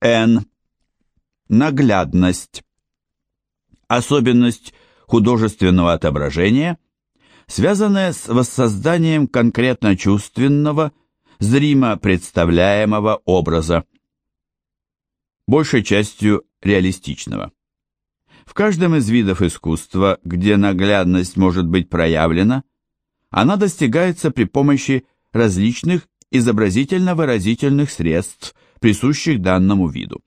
Н. Наглядность. Особенность художественного отображения, связанная с воссозданием конкретно чувственного, зримо представляемого образа, большей частью реалистичного. В каждом из видов искусства, где наглядность может быть проявлена, она достигается при помощи различных изобразительно-выразительных средств, присущих данному виду.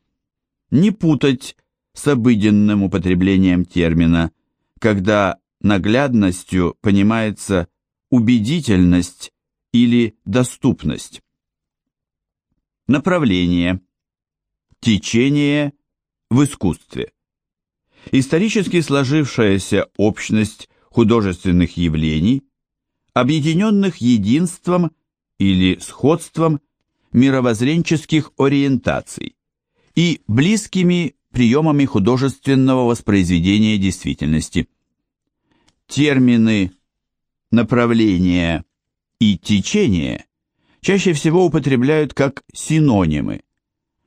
Не путать с обыденным употреблением термина, когда наглядностью понимается убедительность или доступность. Направление. Течение в искусстве. Исторически сложившаяся общность художественных явлений, объединенных единством или сходством мировоззренческих ориентаций и близкими приемами художественного воспроизведения действительности. Термины направление и течение чаще всего употребляют как синонимы,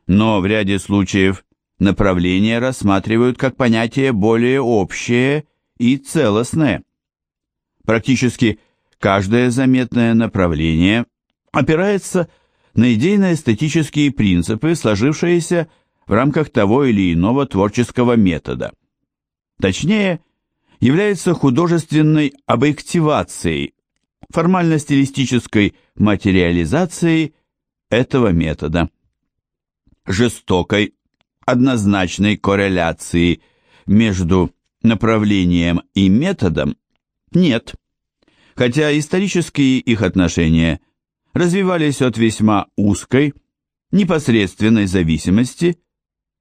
но в ряде случаев направление рассматривают как понятие более общее и целостное. Практически каждое заметное направление опирается на идейно-эстетические принципы, сложившиеся в рамках того или иного творческого метода. Точнее, является художественной объективацией, формально-стилистической материализацией этого метода. Жестокой, однозначной корреляции между направлением и методом нет, хотя исторические их отношения развивались от весьма узкой, непосредственной зависимости,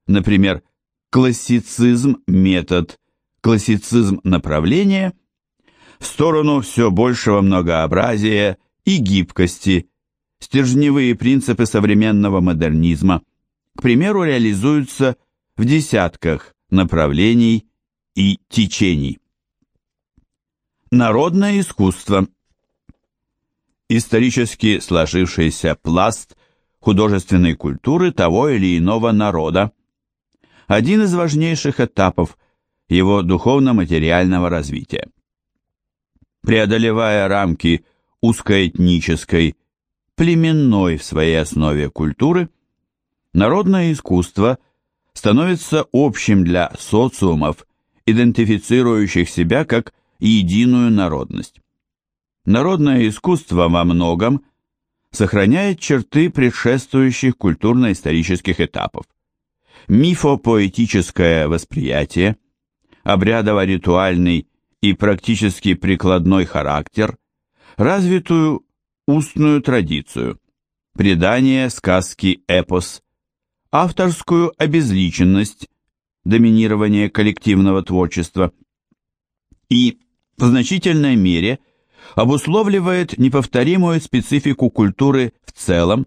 например, классицизм – метод, классицизм – направление, в сторону все большего многообразия и гибкости, стержневые принципы современного модернизма – к примеру, реализуются в десятках направлений и течений. Народное искусство. Исторически сложившийся пласт художественной культуры того или иного народа. Один из важнейших этапов его духовно-материального развития. Преодолевая рамки узкоэтнической, племенной в своей основе культуры – Народное искусство становится общим для социумов, идентифицирующих себя как единую народность. Народное искусство во многом сохраняет черты предшествующих культурно-исторических этапов. Мифопоэтическое восприятие, обрядово-ритуальный и практически прикладной характер, развитую устную традицию, предание, сказки, эпос, авторскую обезличенность, доминирование коллективного творчества и в значительной мере обусловливает неповторимую специфику культуры в целом,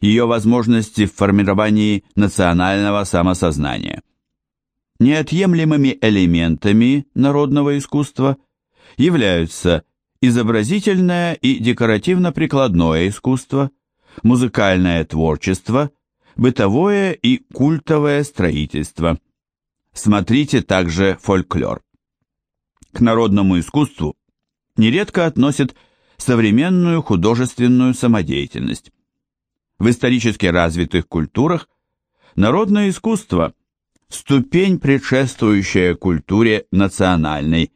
ее возможности в формировании национального самосознания. Неотъемлемыми элементами народного искусства являются изобразительное и декоративно-прикладное искусство, музыкальное творчество – бытовое и культовое строительство. Смотрите также фольклор. К народному искусству нередко относят современную художественную самодеятельность. В исторически развитых культурах народное искусство – ступень, предшествующая культуре национальной,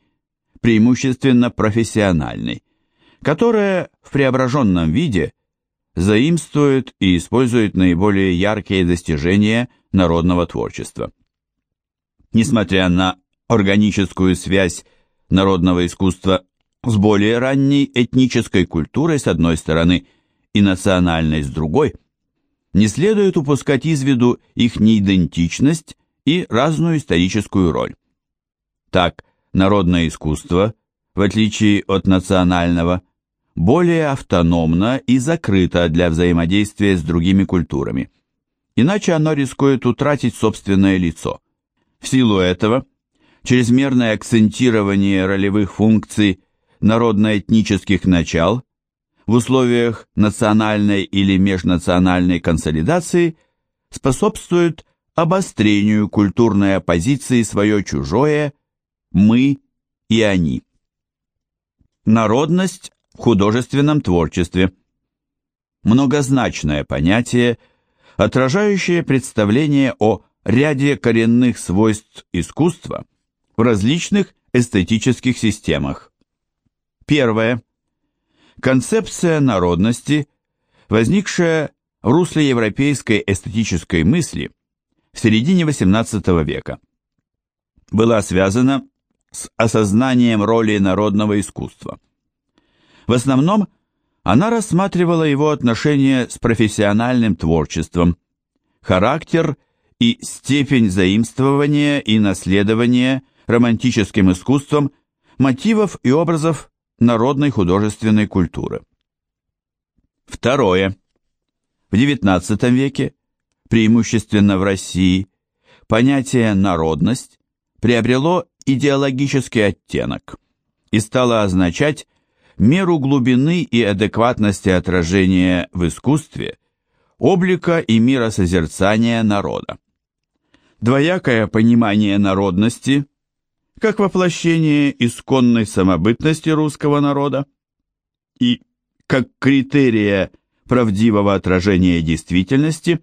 преимущественно профессиональной, которая в преображенном виде заимствует и использует наиболее яркие достижения народного творчества. Несмотря на органическую связь народного искусства с более ранней этнической культурой с одной стороны и национальной с другой, не следует упускать из виду их неидентичность и разную историческую роль. Так, народное искусство, в отличие от национального, более автономно и закрыто для взаимодействия с другими культурами. Иначе оно рискует утратить собственное лицо. В силу этого, чрезмерное акцентирование ролевых функций народно-этнических начал в условиях национальной или межнациональной консолидации способствует обострению культурной оппозиции свое-чужое, мы и они. Народность в художественном творчестве. Многозначное понятие, отражающее представление о ряде коренных свойств искусства в различных эстетических системах. Первое. Концепция народности, возникшая в русле европейской эстетической мысли в середине XVIII века, была связана с осознанием роли народного искусства. В основном она рассматривала его отношения с профессиональным творчеством, характер и степень заимствования и наследования романтическим искусством мотивов и образов народной художественной культуры. Второе. В XIX веке, преимущественно в России, понятие «народность» приобрело идеологический оттенок и стало означать меру глубины и адекватности отражения в искусстве облика и миросозерцания народа. Двоякое понимание народности, как воплощение исконной самобытности русского народа и как критерия правдивого отражения действительности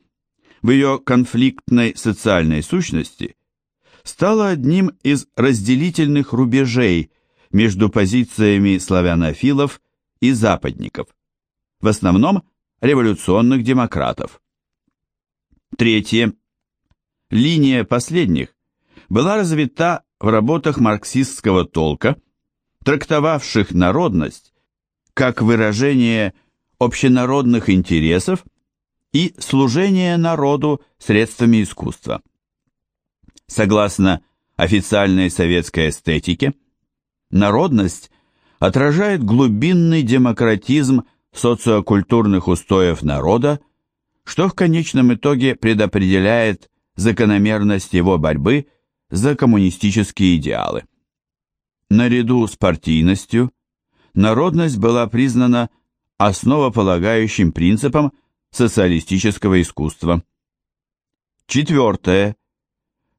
в ее конфликтной социальной сущности, стало одним из разделительных рубежей между позициями славянофилов и западников, в основном революционных демократов. Третье. Линия последних была развита в работах марксистского толка, трактовавших народность как выражение общенародных интересов и служение народу средствами искусства. Согласно официальной советской эстетике, народность отражает глубинный демократизм социокультурных устоев народа, что в конечном итоге предопределяет закономерность его борьбы за коммунистические идеалы. Наряду с партийностью, народность была признана основополагающим принципом социалистического искусства. Четвертое.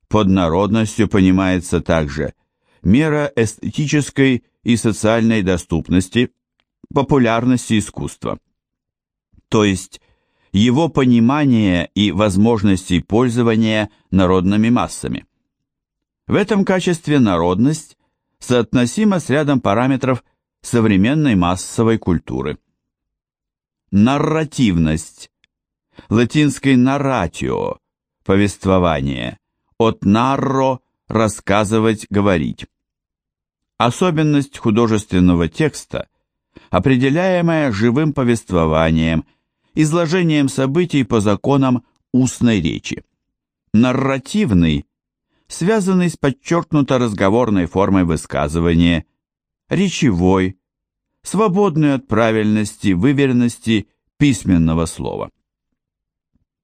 Под народностью понимается также мера эстетической и социальной доступности, популярности искусства. То есть его понимание и возможности пользования народными массами. В этом качестве народность соотносима с рядом параметров современной массовой культуры. Нарративность. Латинской narratio – повествование – от нарро – рассказывать, говорить. Особенность художественного текста, определяемая живым повествованием, изложением событий по законам устной речи. Нарративный, связанный с подчеркнуто разговорной формой высказывания, речевой, свободный от правильности, выверенности письменного слова.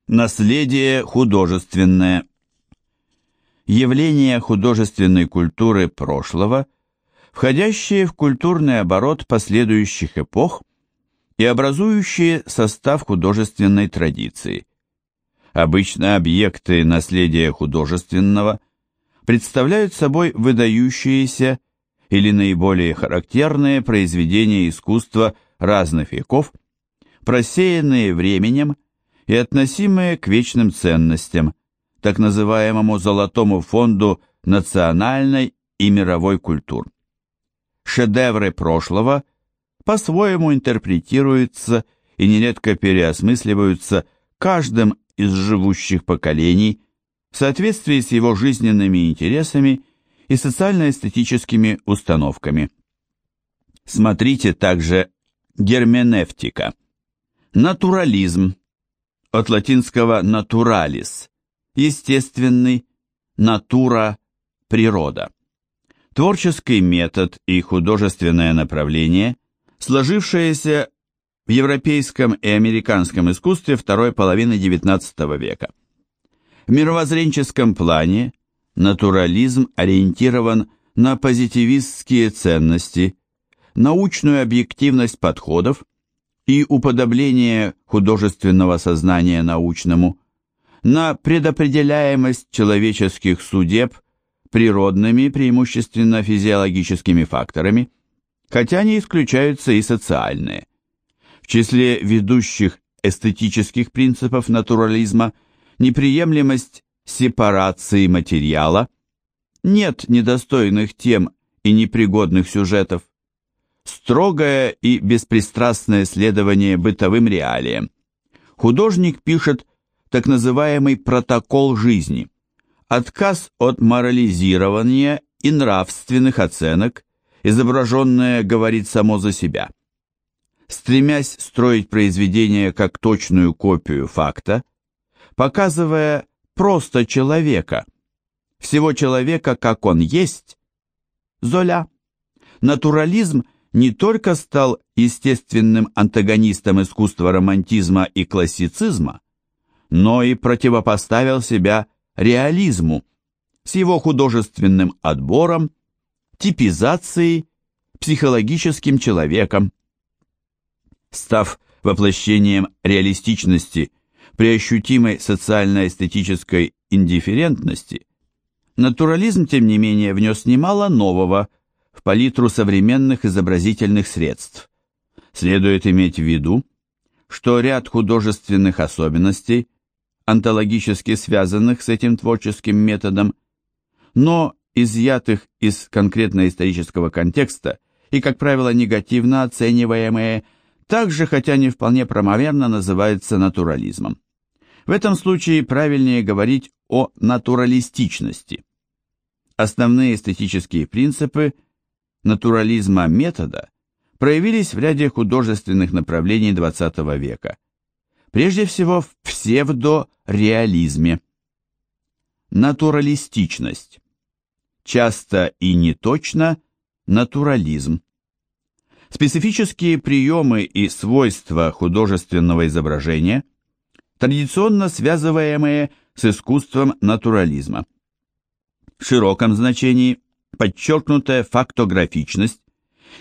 Наследие художественное – явления художественной культуры прошлого, входящие в культурный оборот последующих эпох и образующие состав художественной традиции. Обычно объекты наследия художественного представляют собой выдающиеся или наиболее характерные произведения искусства разных веков, просеянные временем и относимые к вечным ценностям, так называемому Золотому фонду национальной и мировой культур. Шедевры прошлого по-своему интерпретируются и нередко переосмысливаются каждым из живущих поколений в соответствии с его жизненными интересами и социально-эстетическими установками. Смотрите также герменевтика, натурализм, от латинского naturalis, естественный, натура, природа. Творческий метод и художественное направление, сложившееся в европейском и американском искусстве второй половины XIX века. В мировоззренческом плане натурализм ориентирован на позитивистские ценности, научную объективность подходов и уподобление художественного сознания научному, на предопределяемость человеческих судеб природными, преимущественно физиологическими факторами, хотя не исключаются и социальные. В числе ведущих эстетических принципов натурализма неприемлемость сепарации материала, нет недостойных тем и непригодных сюжетов, строгое и беспристрастное следование бытовым реалиям. Художник пишет так называемый протокол жизни, отказ от морализирования и нравственных оценок, изображенное говорит само за себя. Стремясь строить произведение как точную копию факта, показывая просто человека, всего человека, как он есть, Золя, натурализм не только стал естественным антагонистом искусства романтизма и классицизма, но и противопоставил себя реализму с его художественным отбором, типизацией, психологическим человеком. Став воплощением реалистичности при ощутимой социально-эстетической индифферентности, натурализм, тем не менее, внес немало нового – в палитру современных изобразительных средств. Следует иметь в виду, что ряд художественных особенностей, онтологически связанных с этим творческим методом, но изъятых из конкретно исторического контекста и, как правило, негативно оцениваемые, также, хотя не вполне промоверно, называются натурализмом. В этом случае правильнее говорить о натуралистичности. Основные эстетические принципы натурализма метода проявились в ряде художественных направлений XX века. Прежде всего в псевдореализме. Натуралистичность. Часто и неточно натурализм. Специфические приемы и свойства художественного изображения, традиционно связываемые с искусством натурализма. В широком значении подчеркнутая фактографичность,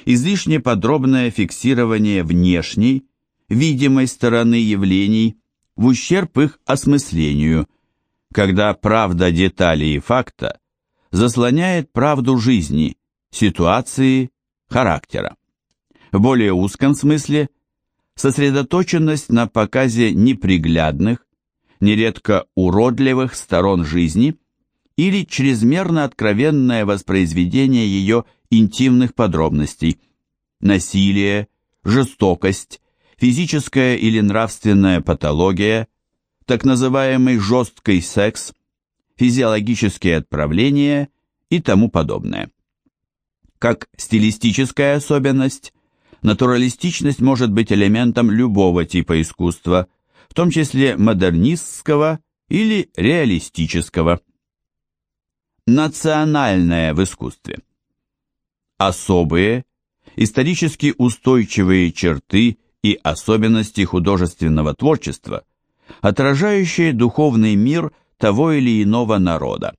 излишне подробное фиксирование внешней, видимой стороны явлений в ущерб их осмыслению, когда правда деталей и факта заслоняет правду жизни, ситуации, характера. В более узком смысле сосредоточенность на показе неприглядных, нередко уродливых сторон жизни – или чрезмерно откровенное воспроизведение ее интимных подробностей. Насилие, жестокость, физическая или нравственная патология, так называемый жесткий секс, физиологические отправления и тому подобное. Как стилистическая особенность, натуралистичность может быть элементом любого типа искусства, в том числе модернистского или реалистического национальное в искусстве. Особые, исторически устойчивые черты и особенности художественного творчества, отражающие духовный мир того или иного народа,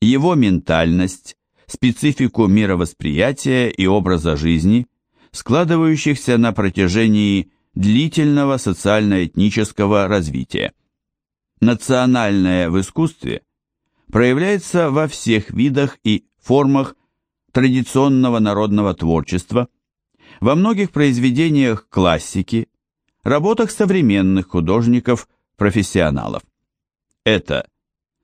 его ментальность, специфику мировосприятия и образа жизни, складывающихся на протяжении длительного социально-этнического развития. Национальное в искусстве – проявляется во всех видах и формах традиционного народного творчества, во многих произведениях классики, работах современных художников-профессионалов. Это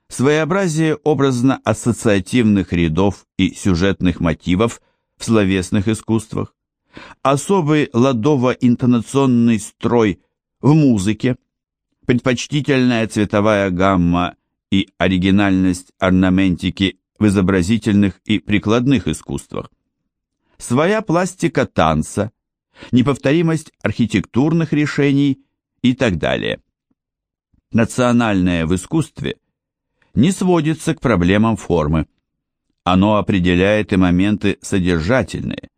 своеобразие образно-ассоциативных рядов и сюжетных мотивов в словесных искусствах, особый ладово-интонационный строй в музыке, предпочтительная цветовая гамма и оригинальность орнаментики в изобразительных и прикладных искусствах, своя пластика танца, неповторимость архитектурных решений и так далее. Национальное в искусстве не сводится к проблемам формы. Оно определяет и моменты содержательные,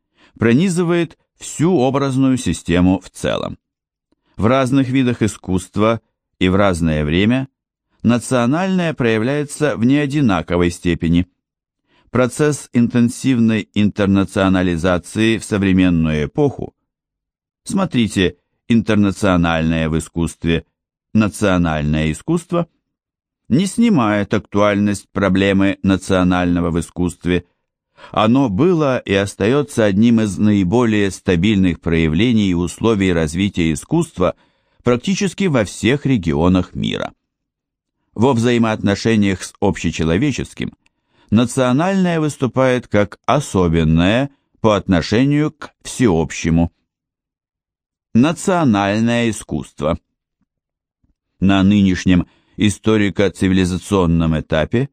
пронизывает всю образную систему в целом. В разных видах искусства и в разное время – национальное проявляется в неодинаковой степени. Процесс интенсивной интернационализации в современную эпоху, смотрите «Интернациональное в искусстве», «Национальное искусство», не снимает актуальность проблемы национального в искусстве. Оно было и остается одним из наиболее стабильных проявлений и условий развития искусства практически во всех регионах мира. Во взаимоотношениях с общечеловеческим национальное выступает как особенное по отношению к всеобщему. Национальное искусство. На нынешнем историко-цивилизационном этапе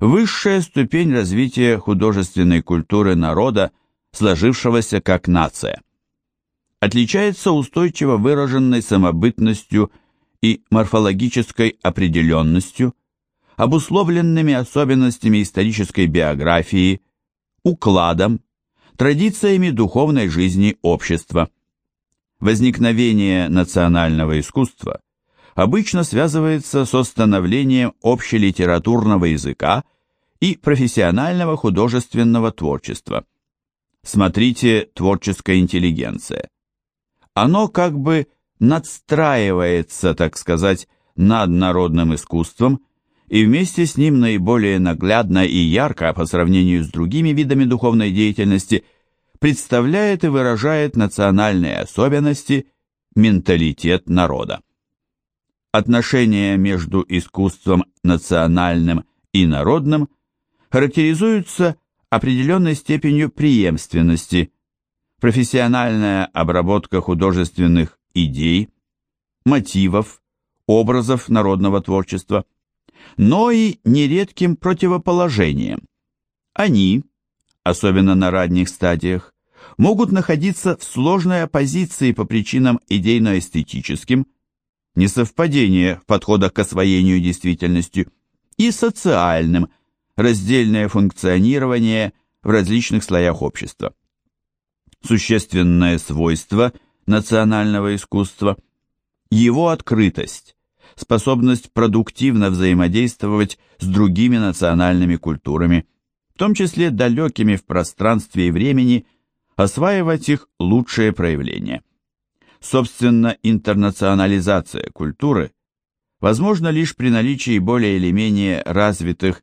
высшая ступень развития художественной культуры народа, сложившегося как нация. Отличается устойчиво выраженной самобытностью и морфологической определенностью, обусловленными особенностями исторической биографии, укладом, традициями духовной жизни общества. Возникновение национального искусства обычно связывается со становлением общелитературного языка и профессионального художественного творчества. Смотрите «Творческая интеллигенция». Оно как бы надстраивается, так сказать, над народным искусством и вместе с ним наиболее наглядно и ярко по сравнению с другими видами духовной деятельности представляет и выражает национальные особенности, менталитет народа. Отношения между искусством национальным и народным характеризуются определенной степенью преемственности, профессиональная обработка художественных идей, мотивов, образов народного творчества – но и нередким противоположением. Они, особенно на ранних стадиях, могут находиться в сложной оппозиции по причинам идейно-эстетическим, несовпадения в к освоению действительностью, и социальным, раздельное функционирование в различных слоях общества. Существенное свойство национального искусства – его открытость, способность продуктивно взаимодействовать с другими национальными культурами, в том числе далекими в пространстве и времени, осваивать их лучшие проявления. Собственно, интернационализация культуры возможна лишь при наличии более или менее развитых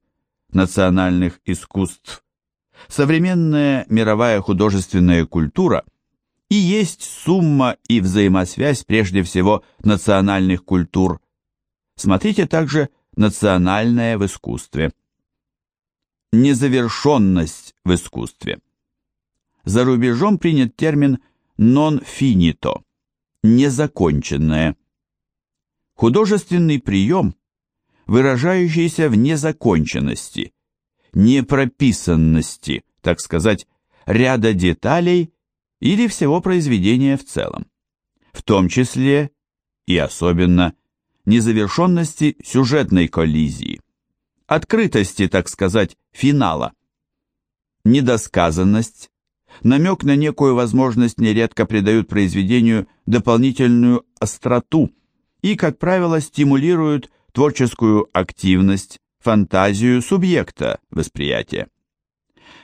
национальных искусств. Современная мировая художественная культура и есть сумма и взаимосвязь прежде всего национальных культур, Смотрите также «Национальное в искусстве». Незавершенность в искусстве. За рубежом принят термин «non finito» – «незаконченное». Художественный прием, выражающийся в незаконченности, непрописанности, так сказать, ряда деталей или всего произведения в целом, в том числе и особенно – незавершенности сюжетной коллизии, открытости, так сказать, финала. Недосказанность, намек на некую возможность нередко придают произведению дополнительную остроту и, как правило, стимулируют творческую активность, фантазию субъекта восприятия.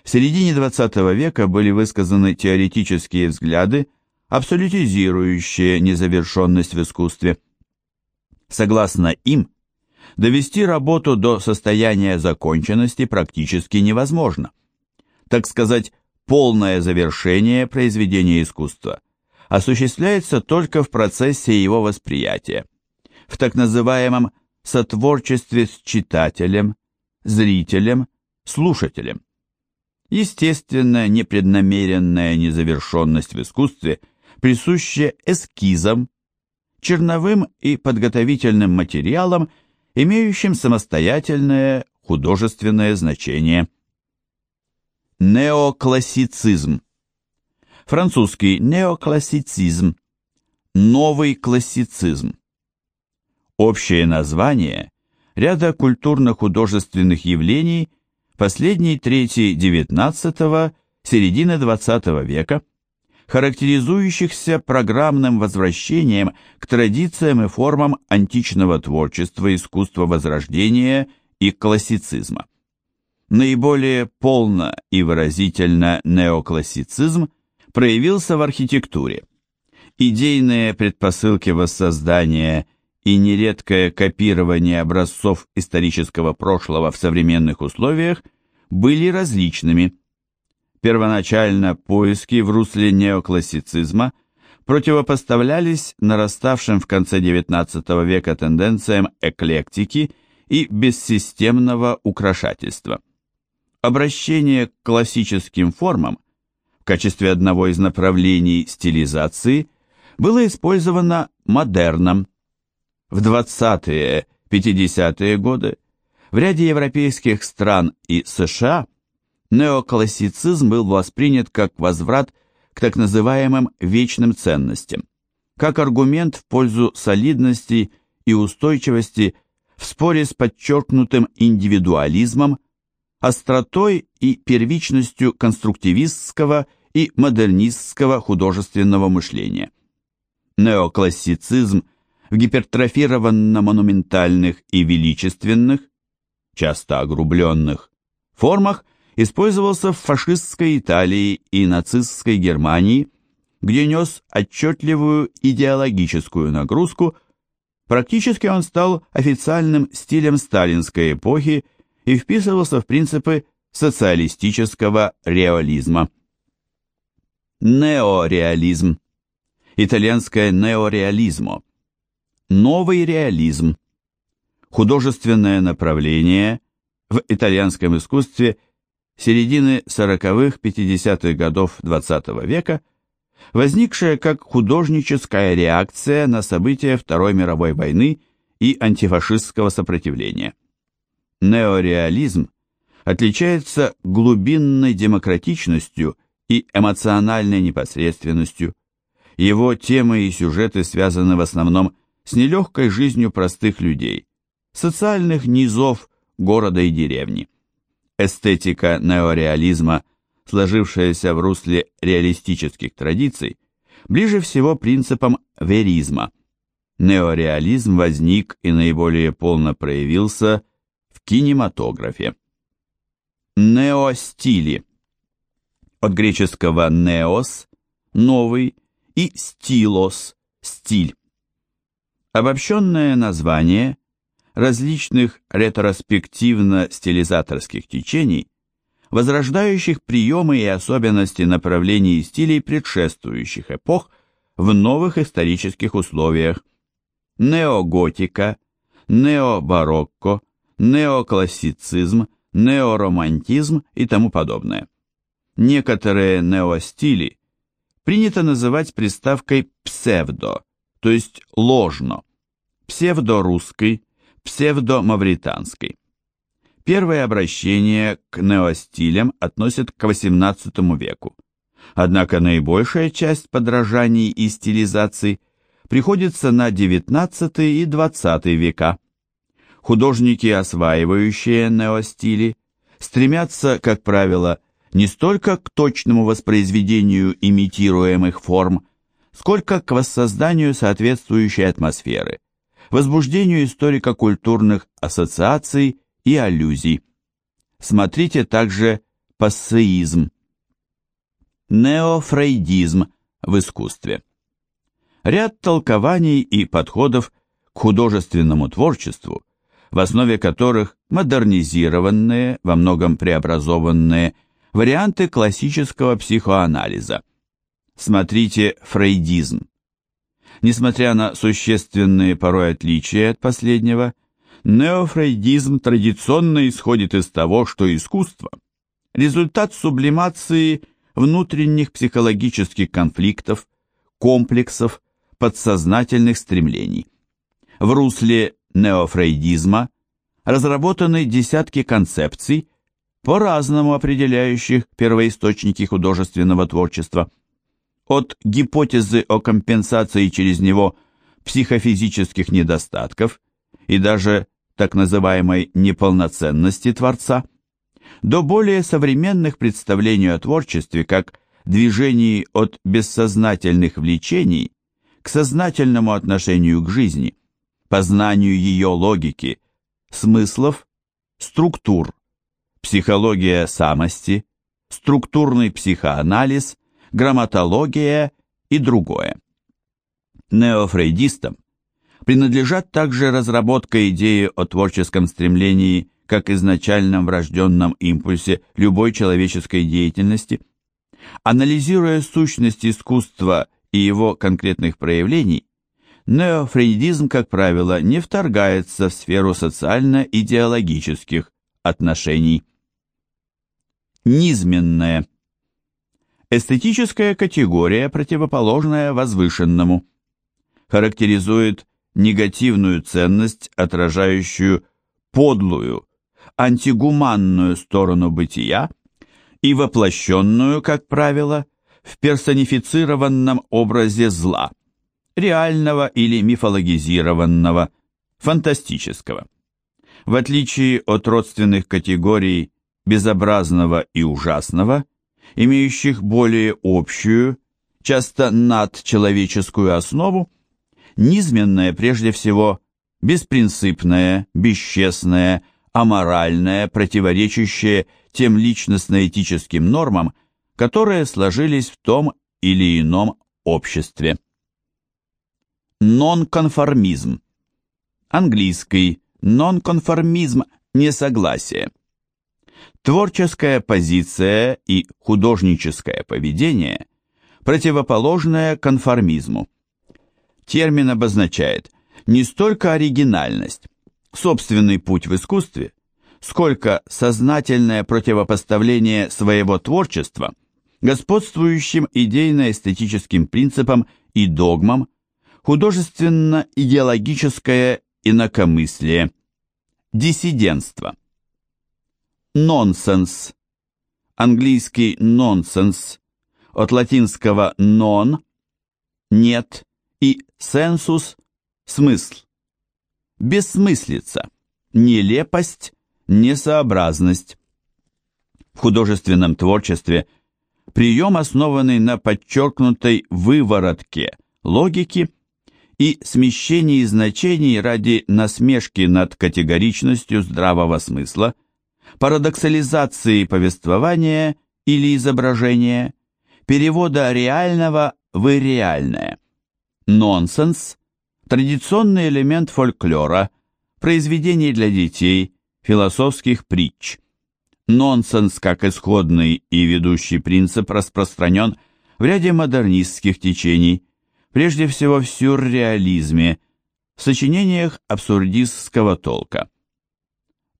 В середине XX века были высказаны теоретические взгляды, абсолютизирующие незавершенность в искусстве – Согласно им, довести работу до состояния законченности практически невозможно. Так сказать, полное завершение произведения искусства осуществляется только в процессе его восприятия, в так называемом сотворчестве с читателем, зрителем, слушателем. Естественная непреднамеренная незавершенность в искусстве присуща эскизам, черновым и подготовительным материалом, имеющим самостоятельное художественное значение. Неоклассицизм. Французский неоклассицизм. Новый классицизм. Общее название ряда культурно-художественных явлений последней трети XIX – середины XX века – характеризующихся программным возвращением к традициям и формам античного творчества, искусства Возрождения и классицизма. Наиболее полно и выразительно неоклассицизм проявился в архитектуре. Идейные предпосылки воссоздания и нередкое копирование образцов исторического прошлого в современных условиях были различными. Первоначально поиски в русле неоклассицизма противопоставлялись нараставшим в конце XIX века тенденциям эклектики и бессистемного украшательства. Обращение к классическим формам в качестве одного из направлений стилизации было использовано модерном. В 20-е, 50-е годы в ряде европейских стран и США неоклассицизм был воспринят как возврат к так называемым вечным ценностям, как аргумент в пользу солидности и устойчивости в споре с подчеркнутым индивидуализмом, остротой и первичностью конструктивистского и модернистского художественного мышления. Неоклассицизм в гипертрофированно-монументальных и величественных, часто огрубленных, формах использовался в фашистской Италии и нацистской Германии, где нес отчетливую идеологическую нагрузку, практически он стал официальным стилем сталинской эпохи и вписывался в принципы социалистического реализма. Неореализм. Итальянское неореализмо. Новый реализм. Художественное направление в итальянском искусстве – середины 40-х-50-х годов XX -го века, возникшая как художническая реакция на события Второй мировой войны и антифашистского сопротивления. Неореализм отличается глубинной демократичностью и эмоциональной непосредственностью. Его темы и сюжеты связаны в основном с нелегкой жизнью простых людей, социальных низов города и деревни. Эстетика неореализма, сложившаяся в русле реалистических традиций, ближе всего принципам веризма. Неореализм возник и наиболее полно проявился в кинематографе. Неостили. От греческого «неос» – «новый» и «стилос» – «стиль». Обобщенное название различных ретроспективно-стилизаторских течений, возрождающих приемы и особенности направлений и стилей предшествующих эпох в новых исторических условиях. Неоготика, необарокко, неоклассицизм, неоромантизм и тому подобное. Некоторые неостили принято называть приставкой псевдо, то есть ложно, псевдорусский, псевдомавританской. Первое обращение к неостилям относят к XVIII веку. Однако наибольшая часть подражаний и стилизаций приходится на XIX и XX века. Художники, осваивающие неостили, стремятся, как правило, не столько к точному воспроизведению имитируемых форм, сколько к воссозданию соответствующей атмосферы – возбуждению историко-культурных ассоциаций и аллюзий. Смотрите также пассеизм. Неофрейдизм в искусстве. Ряд толкований и подходов к художественному творчеству, в основе которых модернизированные, во многом преобразованные варианты классического психоанализа. Смотрите фрейдизм. Несмотря на существенные порой отличия от последнего, неофрейдизм традиционно исходит из того, что искусство – результат сублимации внутренних психологических конфликтов, комплексов, подсознательных стремлений. В русле неофрейдизма разработаны десятки концепций, по-разному определяющих первоисточники художественного творчества – от гипотезы о компенсации через него психофизических недостатков и даже так называемой неполноценности Творца, до более современных представлений о творчестве как движении от бессознательных влечений к сознательному отношению к жизни, познанию ее логики, смыслов, структур, психология самости, структурный психоанализ грамматология и другое. Неофрейдистам принадлежат также разработка идеи о творческом стремлении как изначальном врожденном импульсе любой человеческой деятельности. Анализируя сущность искусства и его конкретных проявлений, неофрейдизм, как правило, не вторгается в сферу социально-идеологических отношений. Низменное. Эстетическая категория, противоположная возвышенному, характеризует негативную ценность, отражающую подлую, антигуманную сторону бытия и воплощенную, как правило, в персонифицированном образе зла, реального или мифологизированного, фантастического. В отличие от родственных категорий безобразного и ужасного, имеющих более общую, часто надчеловеческую основу, низменное прежде всего беспринципное, бесчестное, аморальное, противоречащее тем личностно-этическим нормам, которые сложились в том или ином обществе. Нонконформизм. Английский нонконформизм – несогласие. Творческая позиция и художническое поведение противоположное конформизму. Термин обозначает не столько оригинальность, собственный путь в искусстве, сколько сознательное противопоставление своего творчества господствующим идейно-эстетическим принципам и догмам, художественно-идеологическое инакомыслие, диссидентство. Нонсенс. Английский нонсенс от латинского non нет и сенсус смысл бессмыслица, нелепость, несообразность. В художественном творчестве прием, основанный на подчеркнутой выворотке логики и смещении значений ради насмешки над категоричностью здравого смысла, парадоксализации повествования или изображения, перевода реального в ирреальное. Нонсенс традиционный элемент фольклора, произведений для детей, философских притч. Нонсенс как исходный и ведущий принцип распространен в ряде модернистских течений, прежде всего в сюрреализме, в сочинениях абсурдистского толка.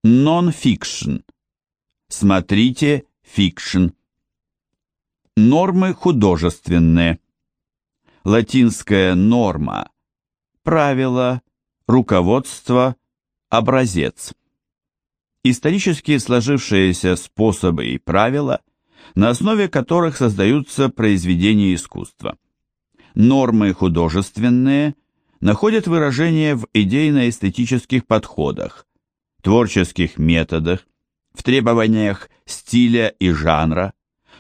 Нон-фикшн. Смотрите фикшн. Нормы художественные. Латинская норма правило, руководство, образец. Исторически сложившиеся способы и правила, на основе которых создаются произведения искусства. Нормы художественные находят выражение в идейно-эстетических подходах, творческих методах, в требованиях стиля и жанра,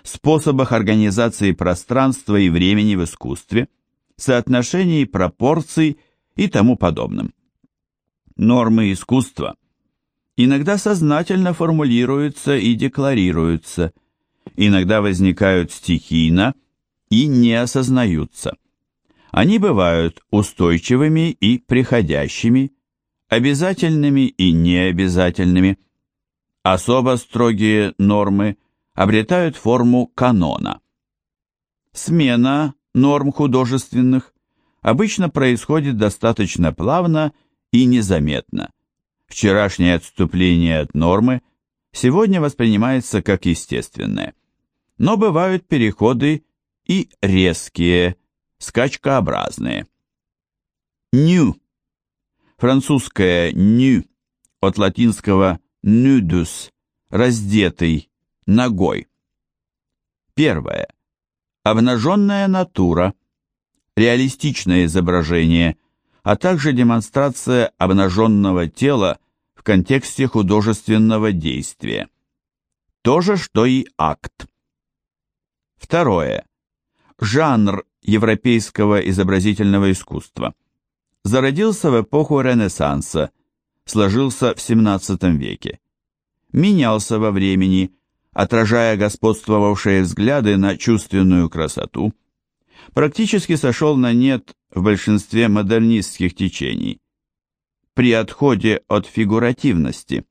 способах организации пространства и времени в искусстве, соотношении пропорций и тому подобным. Нормы искусства иногда сознательно формулируются и декларируются, иногда возникают стихийно и не осознаются. Они бывают устойчивыми и приходящими, обязательными и необязательными. Особо строгие нормы обретают форму канона. Смена норм художественных обычно происходит достаточно плавно и незаметно. Вчерашнее отступление от нормы сегодня воспринимается как естественное. Но бывают переходы и резкие, скачкообразные. Ню. Французское «ню» от латинского «nudus» – раздетый, ногой. Первое. Обнаженная натура – реалистичное изображение, а также демонстрация обнаженного тела в контексте художественного действия. То же, что и акт. Второе. Жанр европейского изобразительного искусства. Зародился в эпоху Ренессанса, сложился в XVII веке. Менялся во времени, отражая господствовавшие взгляды на чувственную красоту, практически сошел на нет в большинстве модернистских течений. При отходе от фигуративности.